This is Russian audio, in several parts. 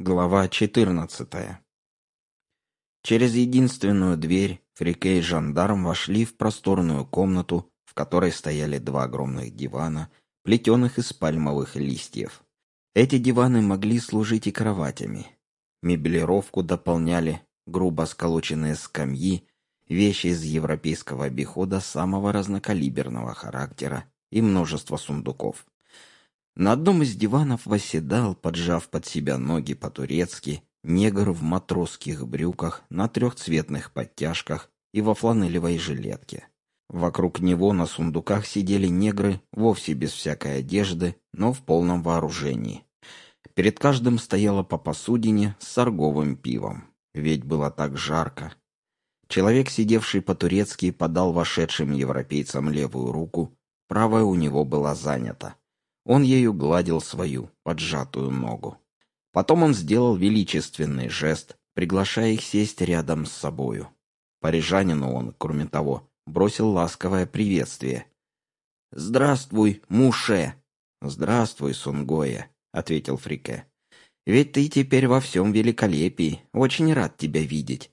Глава 14 Через единственную дверь Фрике и жандарм вошли в просторную комнату, в которой стояли два огромных дивана, плетеных из пальмовых листьев. Эти диваны могли служить и кроватями. Меблировку дополняли грубо сколоченные скамьи, вещи из европейского обихода самого разнокалиберного характера и множество сундуков. На одном из диванов восседал, поджав под себя ноги по-турецки, негр в матросских брюках, на трехцветных подтяжках и во фланелевой жилетке. Вокруг него на сундуках сидели негры, вовсе без всякой одежды, но в полном вооружении. Перед каждым стояла по посудине с сорговым пивом, ведь было так жарко. Человек, сидевший по-турецки, подал вошедшим европейцам левую руку, правая у него была занята. Он ею гладил свою поджатую ногу. Потом он сделал величественный жест, приглашая их сесть рядом с собою. Парижанину он, кроме того, бросил ласковое приветствие. «Здравствуй, Муше!» «Здравствуй, Сунгоя», — ответил Фрике. «Ведь ты теперь во всем великолепии. Очень рад тебя видеть».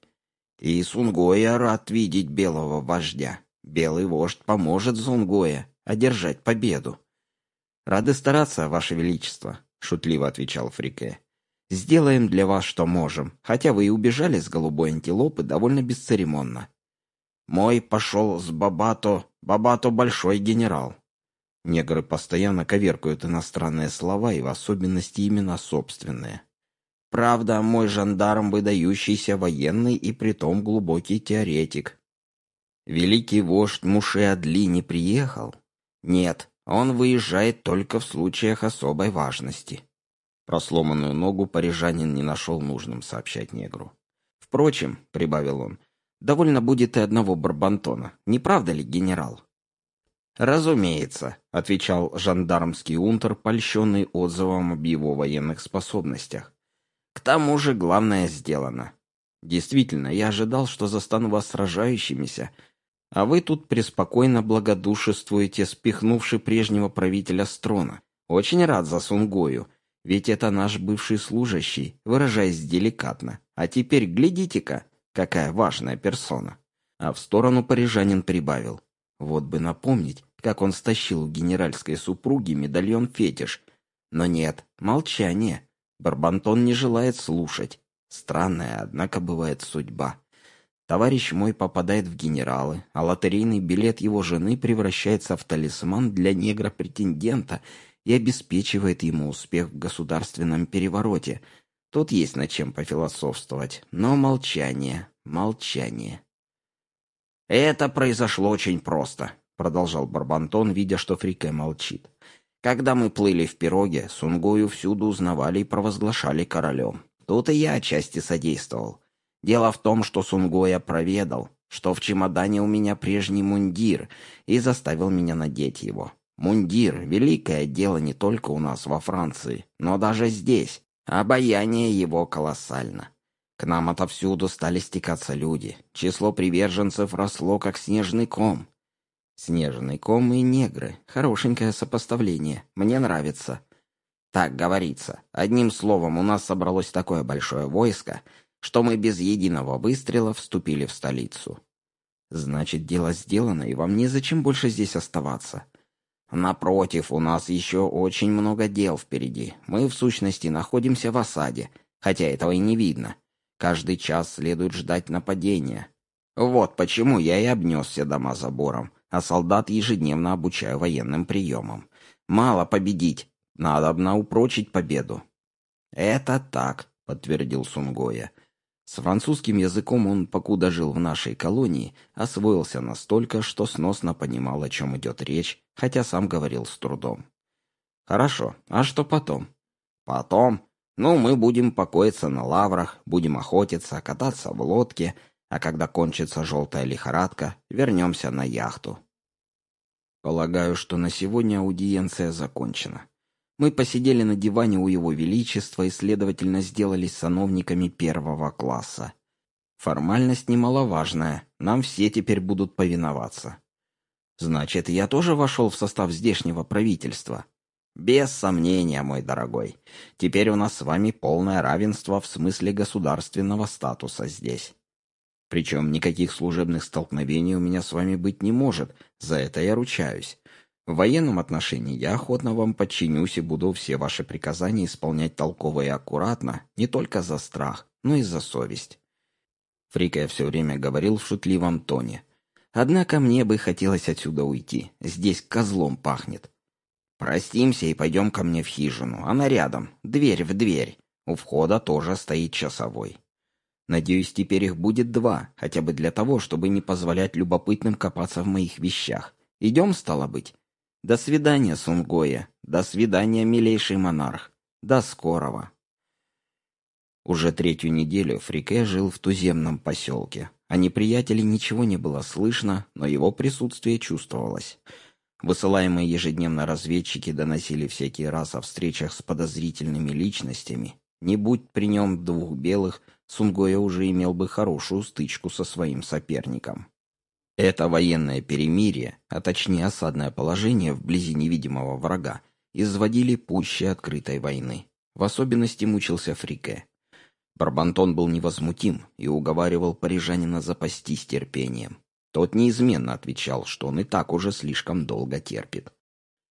«И Сунгоя рад видеть белого вождя. Белый вождь поможет Сунгоя одержать победу». «Рады стараться, Ваше Величество», — шутливо отвечал Фрике. «Сделаем для вас, что можем, хотя вы и убежали с голубой антилопы довольно бесцеремонно». «Мой пошел с Бабато, Бабато большой генерал». Негры постоянно коверкают иностранные слова и в особенности имена собственные. Правда, мой жандарм выдающийся военный и притом глубокий теоретик. Великий вождь Муши-Адли не приехал? Нет, он выезжает только в случаях особой важности. Про сломанную ногу парижанин не нашел нужным сообщать негру. «Впрочем», — прибавил он, — «довольно будет и одного барбантона. Не правда ли, генерал?» «Разумеется», — отвечал жандармский унтер, польщенный отзывом об его военных способностях. «К тому же главное сделано. Действительно, я ожидал, что застану вас сражающимися, а вы тут преспокойно благодушествуете, спихнувши прежнего правителя Строна. Очень рад за Сунгою, ведь это наш бывший служащий, выражаясь деликатно. А теперь глядите-ка, какая важная персона. А в сторону парижанин прибавил. Вот бы напомнить, как он стащил у генеральской супруги медальон-фетиш. Но нет, молчание. Барбантон не желает слушать. Странная, однако, бывает судьба. Товарищ мой попадает в генералы, а лотерейный билет его жены превращается в талисман для негра-претендента и обеспечивает ему успех в государственном перевороте. Тут есть над чем пофилософствовать, но молчание, молчание. «Это произошло очень просто», — продолжал Барбантон, видя, что Фрике молчит. «Когда мы плыли в пироге, Сунгою всюду узнавали и провозглашали королем. Тут и я отчасти содействовал». Дело в том, что Сунгоя проведал, что в чемодане у меня прежний мундир, и заставил меня надеть его. Мундир — великое дело не только у нас во Франции, но даже здесь. Обаяние его колоссально. К нам отовсюду стали стекаться люди. Число приверженцев росло, как снежный ком. Снежный ком и негры. Хорошенькое сопоставление. Мне нравится. Так говорится. Одним словом, у нас собралось такое большое войско, что мы без единого выстрела вступили в столицу. Значит, дело сделано, и вам незачем больше здесь оставаться. Напротив, у нас еще очень много дел впереди. Мы, в сущности, находимся в осаде, хотя этого и не видно. Каждый час следует ждать нападения. Вот почему я и обнес все дома забором, а солдат ежедневно обучаю военным приемам. Мало победить, надо упрочить победу. «Это так», — подтвердил Сунгоя. С французским языком он, покуда жил в нашей колонии, освоился настолько, что сносно понимал, о чем идет речь, хотя сам говорил с трудом. «Хорошо, а что потом?» «Потом? Ну, мы будем покоиться на лаврах, будем охотиться, кататься в лодке, а когда кончится желтая лихорадка, вернемся на яхту». Полагаю, что на сегодня аудиенция закончена. Мы посидели на диване у его величества и, следовательно, сделались сановниками первого класса. Формальность немаловажная, нам все теперь будут повиноваться. Значит, я тоже вошел в состав здешнего правительства? Без сомнения, мой дорогой. Теперь у нас с вами полное равенство в смысле государственного статуса здесь. Причем никаких служебных столкновений у меня с вами быть не может, за это я ручаюсь. В военном отношении я охотно вам подчинюсь и буду все ваши приказания исполнять толково и аккуратно, не только за страх, но и за совесть. Фрика я все время говорил в шутливом тоне. Однако мне бы хотелось отсюда уйти. Здесь козлом пахнет. Простимся и пойдем ко мне в хижину. Она рядом, дверь в дверь. У входа тоже стоит часовой. Надеюсь, теперь их будет два, хотя бы для того, чтобы не позволять любопытным копаться в моих вещах. Идем, стало быть? До свидания, Сунгоя. До свидания, милейший монарх. До скорого. Уже третью неделю Фрике жил в туземном поселке. О неприятеле ничего не было слышно, но его присутствие чувствовалось. Высылаемые ежедневно разведчики доносили всякий раз о встречах с подозрительными личностями. Не будь при нем двух белых, Сунгоя уже имел бы хорошую стычку со своим соперником. Это военное перемирие, а точнее осадное положение вблизи невидимого врага, изводили пуще открытой войны. В особенности мучился Фрике. Барбантон был невозмутим и уговаривал парижанина запастись терпением. Тот неизменно отвечал, что он и так уже слишком долго терпит.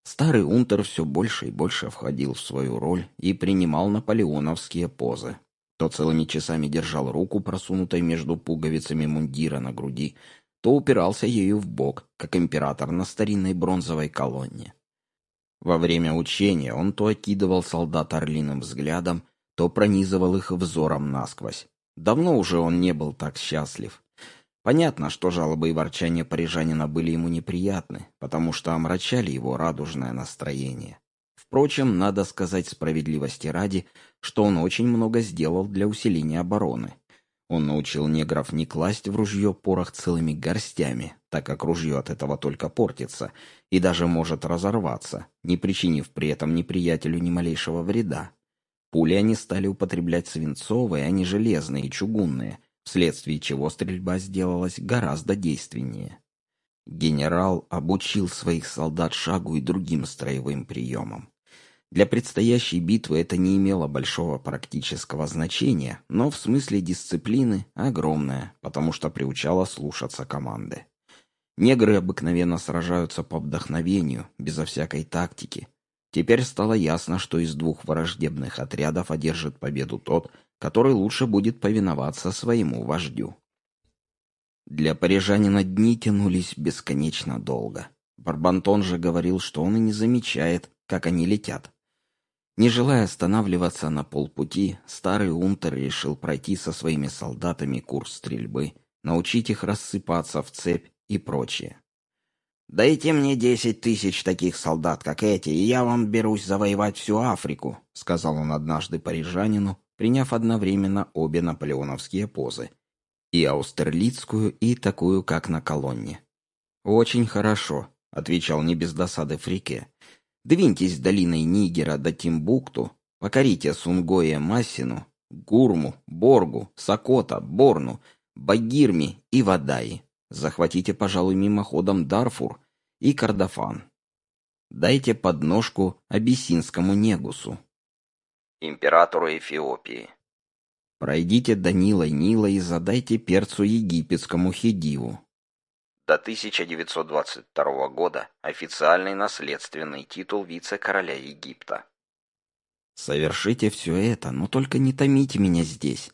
Старый унтер все больше и больше входил в свою роль и принимал наполеоновские позы. То целыми часами держал руку, просунутой между пуговицами мундира на груди, то упирался ею в бок, как император на старинной бронзовой колонне. Во время учения он то окидывал солдат орлиным взглядом, то пронизывал их взором насквозь. Давно уже он не был так счастлив. Понятно, что жалобы и ворчания парижанина были ему неприятны, потому что омрачали его радужное настроение. Впрочем, надо сказать справедливости ради, что он очень много сделал для усиления обороны. Он научил негров не класть в ружье порох целыми горстями, так как ружье от этого только портится и даже может разорваться, не причинив при этом неприятелю ни малейшего вреда. Пули они стали употреблять свинцовые, а не железные и чугунные, вследствие чего стрельба сделалась гораздо действеннее. Генерал обучил своих солдат шагу и другим строевым приемам. Для предстоящей битвы это не имело большого практического значения, но в смысле дисциплины огромное, потому что приучало слушаться команды. Негры обыкновенно сражаются по вдохновению, безо всякой тактики, Теперь стало ясно, что из двух враждебных отрядов одержит победу тот, который лучше будет повиноваться своему вождю. Для парижанина дни тянулись бесконечно долго. Барбантон же говорил, что он и не замечает, как они летят. Не желая останавливаться на полпути, старый унтер решил пройти со своими солдатами курс стрельбы, научить их рассыпаться в цепь и прочее. «Дайте мне десять тысяч таких солдат, как эти, и я вам берусь завоевать всю Африку», — сказал он однажды парижанину, приняв одновременно обе наполеоновские позы. И аустерлицкую, и такую, как на колонне. «Очень хорошо», — отвечал не без досады Фрике. «Двиньтесь долиной Нигера до Тимбукту, покорите Сунгое Массину, Гурму, Боргу, Сокота, Борну, Багирми и Вадаи. Захватите, пожалуй, мимоходом Дарфур и Кордофан. Дайте подножку абиссинскому негусу. Императору Эфиопии. Пройдите до Нила Нила и задайте перцу египетскому Хедиву. До 1922 года официальный наследственный титул вице-короля Египта. Совершите все это, но только не томите меня здесь.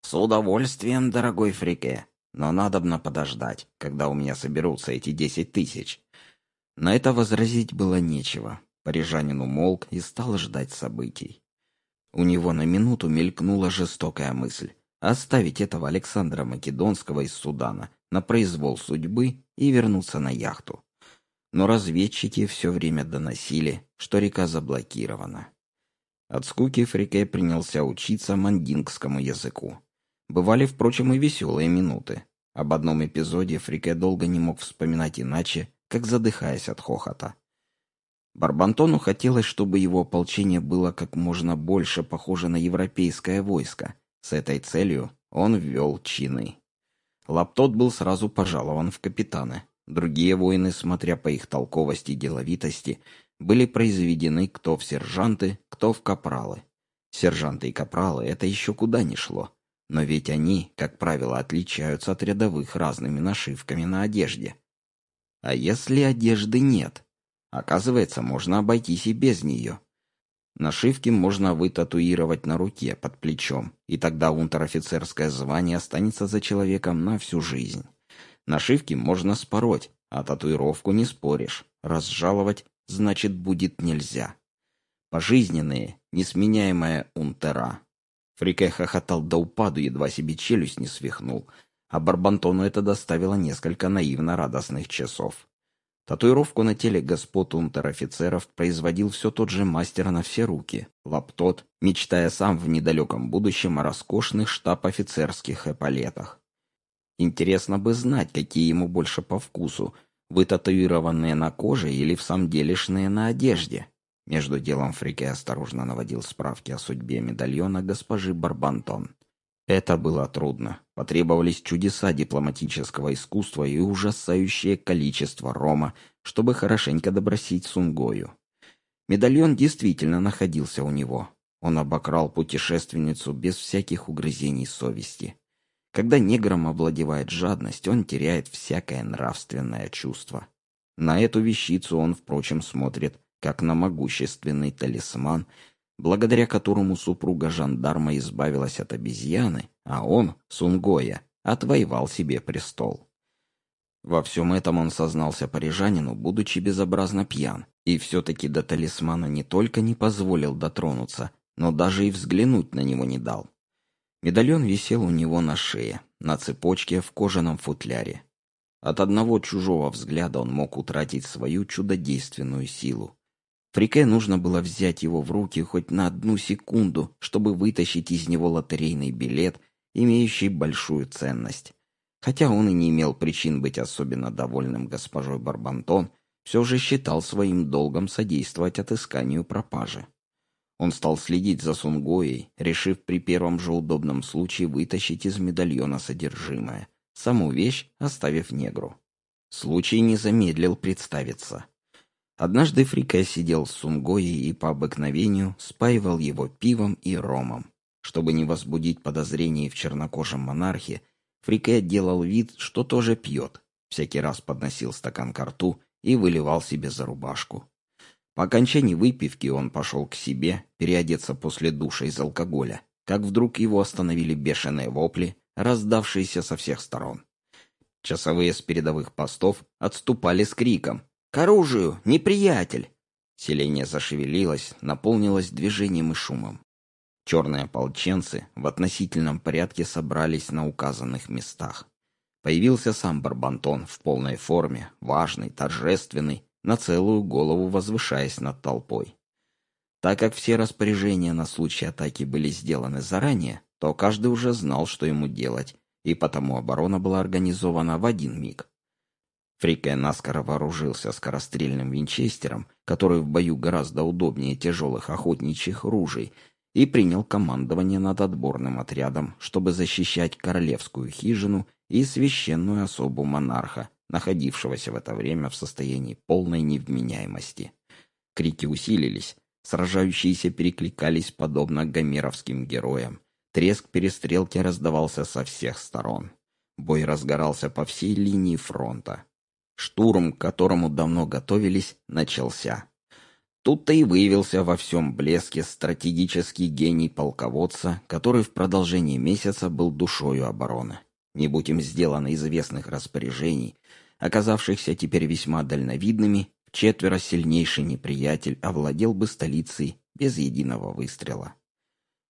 С удовольствием, дорогой Фрике. Но надобно подождать, когда у меня соберутся эти десять тысяч. На это возразить было нечего. Парижанин умолк и стал ждать событий. У него на минуту мелькнула жестокая мысль оставить этого Александра Македонского из Судана на произвол судьбы и вернуться на яхту. Но разведчики все время доносили, что река заблокирована. От скуки Фрике принялся учиться мандингскому языку. Бывали, впрочем, и веселые минуты. Об одном эпизоде Фрике долго не мог вспоминать иначе, как задыхаясь от хохота. Барбантону хотелось, чтобы его ополчение было как можно больше похоже на европейское войско. С этой целью он ввел чины. Лаптот был сразу пожалован в капитаны. Другие воины, смотря по их толковости и деловитости, были произведены кто в сержанты, кто в капралы. Сержанты и капралы — это еще куда ни шло. Но ведь они, как правило, отличаются от рядовых разными нашивками на одежде. А если одежды нет? Оказывается, можно обойтись и без нее. Нашивки можно вытатуировать на руке, под плечом, и тогда унтер-офицерское звание останется за человеком на всю жизнь. Нашивки можно спороть, а татуировку не споришь. Разжаловать, значит, будет нельзя. Пожизненные, несменяемая унтера. Фрике хохотал до упаду, едва себе челюсть не свихнул, а Барбантону это доставило несколько наивно радостных часов. Татуировку на теле господ унтер-офицеров производил все тот же мастер на все руки, Лаптот, мечтая сам в недалеком будущем о роскошных штаб-офицерских эполетах. Интересно бы знать, какие ему больше по вкусу, вытатуированные на коже или в самом делешные на одежде. Между делом Фрике осторожно наводил справки о судьбе медальона госпожи Барбантон. Это было трудно. Потребовались чудеса дипломатического искусства и ужасающее количество рома, чтобы хорошенько добросить Сунгою. Медальон действительно находился у него. Он обокрал путешественницу без всяких угрызений совести. Когда негром овладевает жадность, он теряет всякое нравственное чувство. На эту вещицу он, впрочем, смотрит как на могущественный талисман, благодаря которому супруга жандарма избавилась от обезьяны, а он, Сунгоя, отвоевал себе престол. Во всем этом он сознался парижанину, будучи безобразно пьян, и все-таки до талисмана не только не позволил дотронуться, но даже и взглянуть на него не дал. Медальон висел у него на шее, на цепочке в кожаном футляре. От одного чужого взгляда он мог утратить свою чудодейственную силу. Фрике нужно было взять его в руки хоть на одну секунду, чтобы вытащить из него лотерейный билет, имеющий большую ценность. Хотя он и не имел причин быть особенно довольным госпожой Барбантон, все же считал своим долгом содействовать отысканию пропажи. Он стал следить за Сунгоей, решив при первом же удобном случае вытащить из медальона содержимое, саму вещь оставив негру. Случай не замедлил представиться. Однажды Фрике сидел с Сунгоей и по обыкновению спаивал его пивом и ромом. Чтобы не возбудить подозрений в чернокожем монархе, Фрике делал вид, что тоже пьет. Всякий раз подносил стакан к рту и выливал себе за рубашку. По окончании выпивки он пошел к себе, переодеться после душа из алкоголя, как вдруг его остановили бешеные вопли, раздавшиеся со всех сторон. Часовые с передовых постов отступали с криком «К оружию! Неприятель!» Селение зашевелилось, наполнилось движением и шумом. Черные ополченцы в относительном порядке собрались на указанных местах. Появился сам Барбантон в полной форме, важный, торжественный, на целую голову возвышаясь над толпой. Так как все распоряжения на случай атаки были сделаны заранее, то каждый уже знал, что ему делать, и потому оборона была организована в один миг. Фрике наскоро вооружился скорострельным винчестером, который в бою гораздо удобнее тяжелых охотничьих ружей, и принял командование над отборным отрядом, чтобы защищать королевскую хижину и священную особу монарха, находившегося в это время в состоянии полной невменяемости. Крики усилились, сражающиеся перекликались подобно гомеровским героям. Треск перестрелки раздавался со всех сторон. Бой разгорался по всей линии фронта. Штурм, к которому давно готовились, начался. Тут-то и выявился во всем блеске стратегический гений полководца, который в продолжении месяца был душою обороны. Не будь им сделано известных распоряжений, оказавшихся теперь весьма дальновидными, четверо сильнейший неприятель овладел бы столицей без единого выстрела.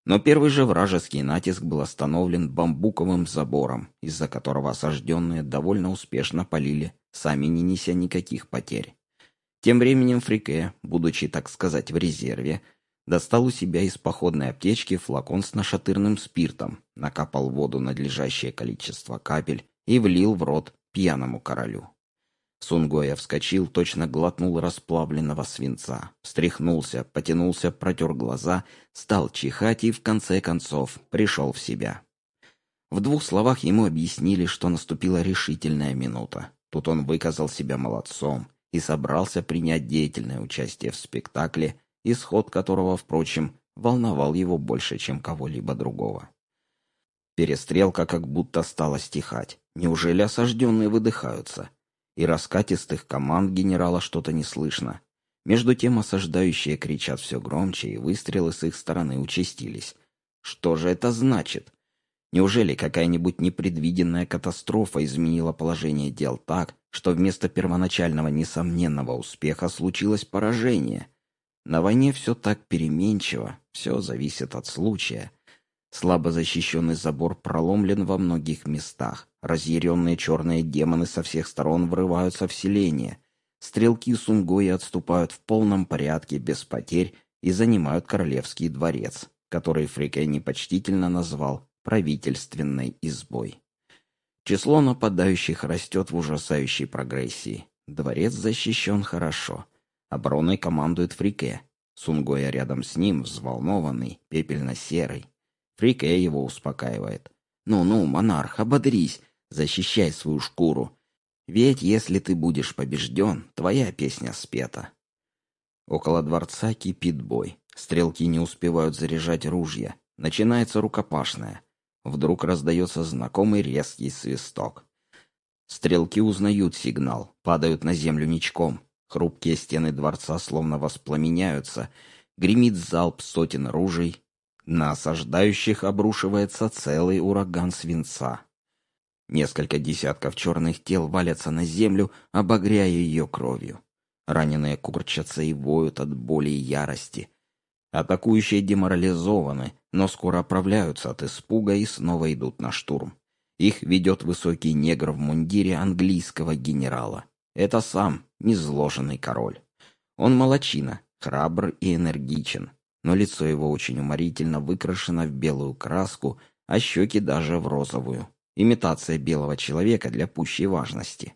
Но первый же вражеский натиск был остановлен бамбуковым забором, из-за которого осажденные довольно успешно полили, сами не неся никаких потерь. Тем временем Фрике, будучи, так сказать, в резерве, достал у себя из походной аптечки флакон с нашатырным спиртом, накапал воду надлежащее количество капель и влил в рот пьяному королю. Сунгоя вскочил, точно глотнул расплавленного свинца, встряхнулся, потянулся, протер глаза, стал чихать и, в конце концов, пришел в себя. В двух словах ему объяснили, что наступила решительная минута. Тут он выказал себя молодцом, и собрался принять деятельное участие в спектакле, исход которого, впрочем, волновал его больше, чем кого-либо другого. Перестрелка как будто стала стихать. Неужели осажденные выдыхаются? И раскатистых команд генерала что-то не слышно. Между тем осаждающие кричат все громче, и выстрелы с их стороны участились. Что же это значит? Неужели какая-нибудь непредвиденная катастрофа изменила положение дел так, что вместо первоначального несомненного успеха случилось поражение? На войне все так переменчиво, все зависит от случая. Слабо защищенный забор проломлен во многих местах. Разъяренные черные демоны со всех сторон врываются в селение. Стрелки Сунгои отступают в полном порядке, без потерь, и занимают королевский дворец, который Фрике непочтительно назвал правительственной избой. Число нападающих растет в ужасающей прогрессии. Дворец защищен хорошо. Обороной командует Фрике. Сунгоя рядом с ним, взволнованный, пепельно-серый. Фрике его успокаивает. «Ну-ну, монарх, ободрись, защищай свою шкуру. Ведь если ты будешь побежден, твоя песня спета». Около дворца кипит бой. Стрелки не успевают заряжать ружья. Начинается рукопашная. Вдруг раздается знакомый резкий свисток. Стрелки узнают сигнал, падают на землю ничком. Хрупкие стены дворца словно воспламеняются. Гремит залп сотен ружей, на осаждающих обрушивается целый ураган свинца. Несколько десятков черных тел валятся на землю, обогряя ее кровью. Раненые курчатся и воют от боли и ярости. Атакующие деморализованы, но скоро оправляются от испуга и снова идут на штурм. Их ведет высокий негр в мундире английского генерала. Это сам незложенный король. Он молочина, храбр и энергичен но лицо его очень уморительно выкрашено в белую краску, а щеки даже в розовую. Имитация белого человека для пущей важности.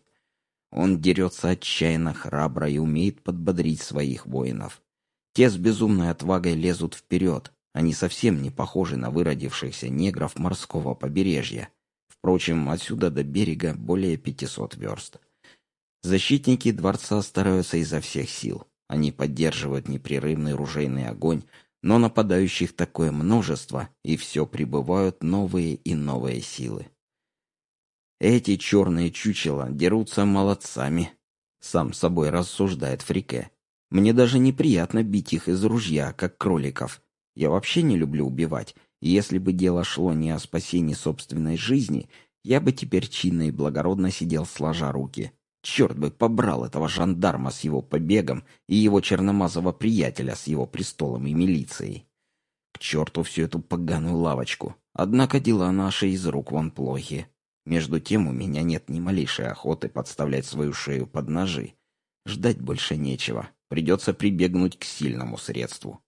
Он дерется отчаянно, храбро и умеет подбодрить своих воинов. Те с безумной отвагой лезут вперед. Они совсем не похожи на выродившихся негров морского побережья. Впрочем, отсюда до берега более 500 верст. Защитники дворца стараются изо всех сил. Они поддерживают непрерывный ружейный огонь, но нападающих такое множество, и все прибывают новые и новые силы. Эти черные чучела дерутся молодцами, сам собой рассуждает Фрике. Мне даже неприятно бить их из ружья, как кроликов. Я вообще не люблю убивать, если бы дело шло не о спасении собственной жизни, я бы теперь чинно и благородно сидел сложа руки. Черт бы побрал этого жандарма с его побегом и его черномазого приятеля с его престолом и милицией. К черту всю эту поганую лавочку. Однако дела наши из рук вон плохи. Между тем у меня нет ни малейшей охоты подставлять свою шею под ножи. Ждать больше нечего. Придется прибегнуть к сильному средству.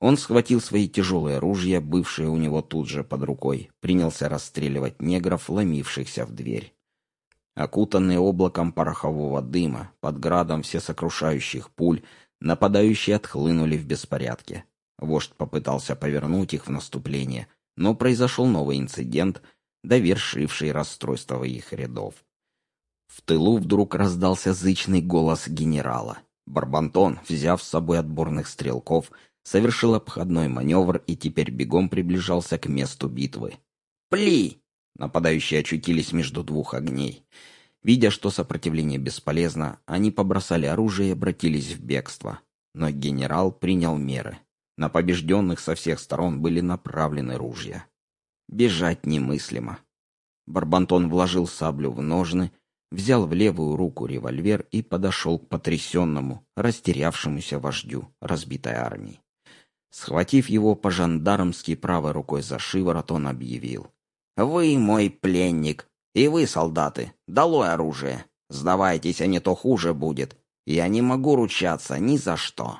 Он схватил свои тяжелые ружья, бывшие у него тут же под рукой, принялся расстреливать негров, ломившихся в дверь. Окутанные облаком порохового дыма, под градом всесокрушающих пуль, нападающие отхлынули в беспорядке. Вождь попытался повернуть их в наступление, но произошел новый инцидент, довершивший расстройство их рядов. В тылу вдруг раздался зычный голос генерала. Барбантон, взяв с собой отборных стрелков, совершил обходной маневр и теперь бегом приближался к месту битвы. «Пли!» Нападающие очутились между двух огней. Видя, что сопротивление бесполезно, они побросали оружие и обратились в бегство. Но генерал принял меры. На побежденных со всех сторон были направлены ружья. Бежать немыслимо. Барбантон вложил саблю в ножны, взял в левую руку револьвер и подошел к потрясенному, растерявшемуся вождю разбитой армии. Схватив его по-жандармски правой рукой за шиворот, он объявил. Вы мой пленник. И вы, солдаты, долой оружие. Сдавайтесь, а не то хуже будет. Я не могу ручаться ни за что.